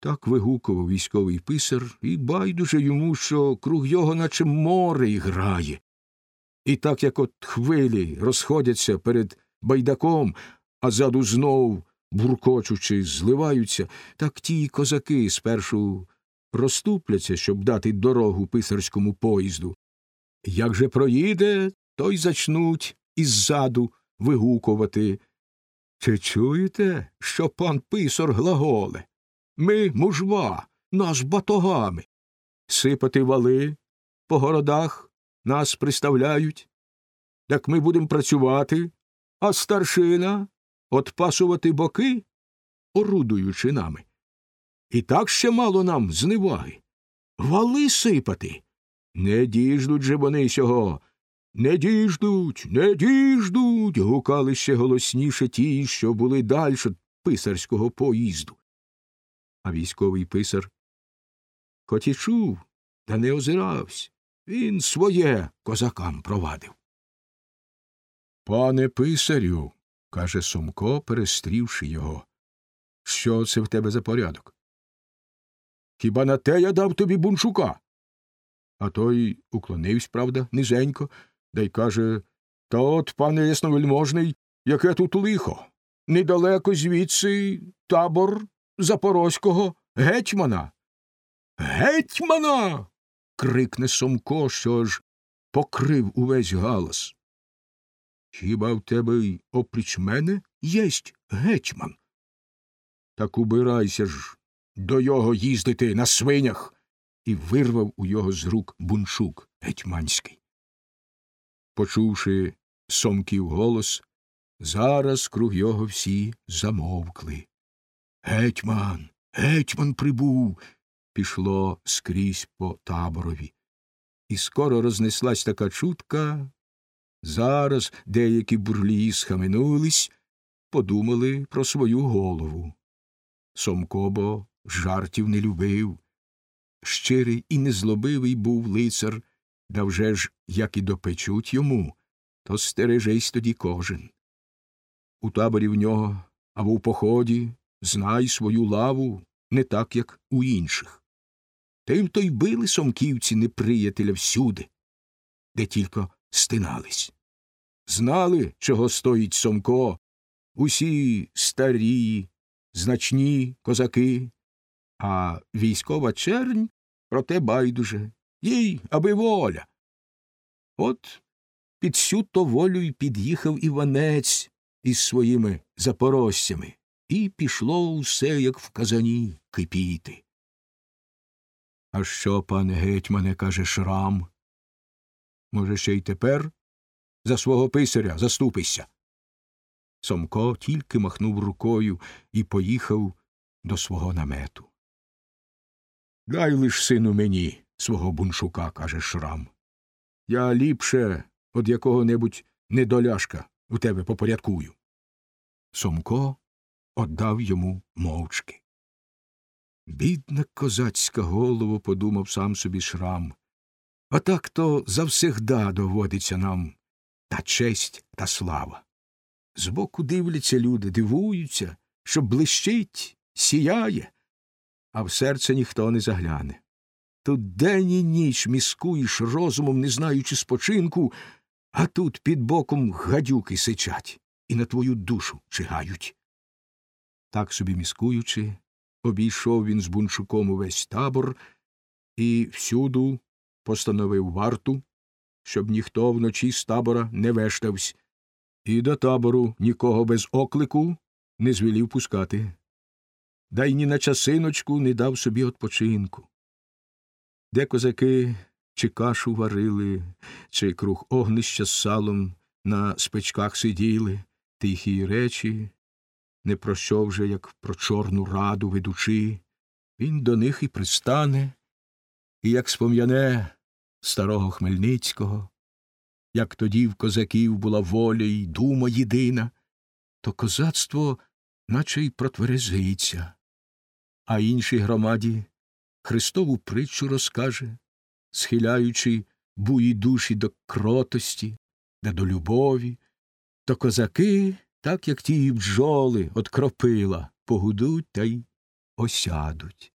Так вигукував військовий писар, і байдуже йому, що круг його, наче море іграє. І так як от хвилі розходяться перед байдаком, а ззаду знов, буркочучи, зливаються, так ті козаки спершу розступляться, щоб дати дорогу писарському поїзду. Як же проїде, то й зачнуть іззаду вигукувати. Чи чуєте, що пан писар глаголе? Ми мужва, нас батогами. Сипати вали по городах нас приставляють. Так ми будемо працювати, а старшина отпасувати боки, орудуючи нами. І так ще мало нам зневаги. Вали сипати. Не діждуть же вони сього. Не діждуть, не діждуть. гукали ще голосніше ті, що були дальше писарського поїзду. А військовий писар хоч і чув, та не озирався. Він своє козакам провадив. Пане писарю, каже Сумко, перестрівши його. Що це в тебе за порядок? Хіба на те я дав тобі буншука? А той уклонився, правда, низенько, да й каже Та от, пане ясновельможний, яке тут лихо. Недалеко звідси табор запорозького гетьмана. Гетьмана. крикне Сомко, що ж покрив увесь галас. Хіба в тебе й опріч мене єсть гетьман? Так убирайся ж до його їздити на свинях. І вирвав у його з рук буншук гетьманський. Почувши сомків голос, зараз круг його всі замовкли. Гетьман, гетьман прибув. пішло скрізь по таборові. І скоро рознеслась така чутка. Зараз деякі бурлії схаменулись, подумали про свою голову. Сомко бо жартів не любив. Щирий і незлобивий був лицар, да вже ж, як і допечуть йому, то стережись тоді кожен. У таборі в нього або в поході знай свою лаву не так, як у інших. Тим то й били сомківці неприятеля всюди, де тільки стинались. Знали, чого стоїть Сомко, усі старі, значні козаки, а військова чернь проте байдуже, їй аби воля. От під сю то волю й під'їхав Іванець із своїми запорожцями, і пішло усе, як в казані, кипіти. А що, пане гетьмане, каже Шрам? Може, ще й тепер за свого писаря заступися. Сомко тільки махнув рукою і поїхав до свого намету. Дай лиш сину мені свого буншука, каже Шрам. Я ліпше од якого небудь недоляшка у тебе попорядкую. Сомко отдав йому мовчки. Бідна козацька голово, подумав сам собі Шрам. А так то завсегда доводиться нам та честь та слава. Збоку дивляться люди, дивуються, що блищить, сіяє, а в серце ніхто не загляне. Тут день і ніч міскуєш розумом, не знаючи спочинку, а тут під боком гадюки сичать і на твою душу чигають. Так собі міскуючи, обійшов він з бунчуком увесь табор і всюду постановив варту, щоб ніхто вночі з табора не вештався, і до табору нікого без оклику не звелів пускати. Да й ні на часиночку не дав собі odpoczynku. Де козаки чи кашу варили, чи круг огнища з салом на спечках сиділи, тихі речі, не про що вже, як про чорну раду ведучи, він до них і пристане, і як спом'яне старого Хмельницького, як тоді в козаків була воля й дума єдина, то козацтво наче й протверезиться, а іншій громаді Христову притчу розкаже, схиляючи буї душі до кротості, да до любові, то козаки, так як ті бджоли от кропила, погудуть та й осядуть.